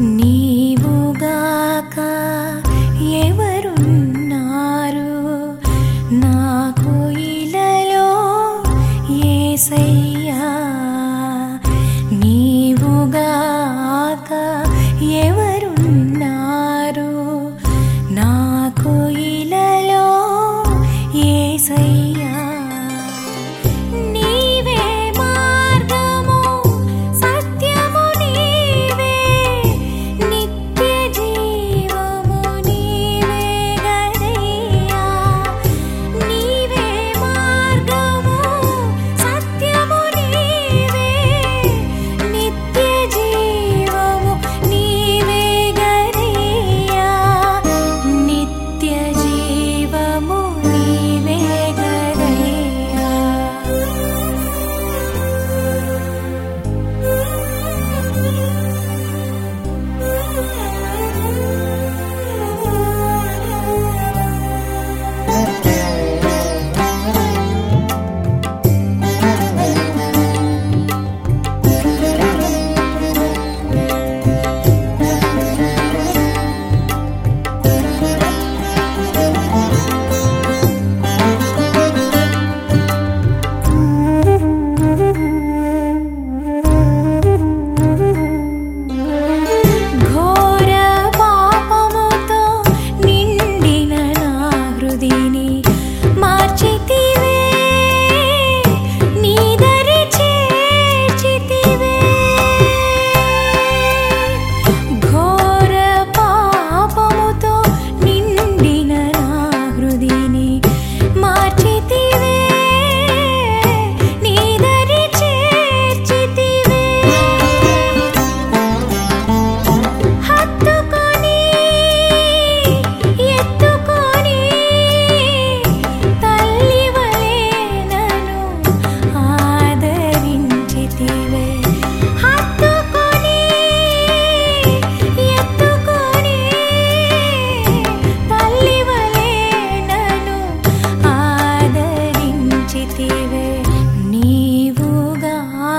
నీవుగాక ఎవరున్నారు? నాకు ఇలలో ఏసై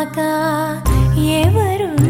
నీవుగాక ఎవరు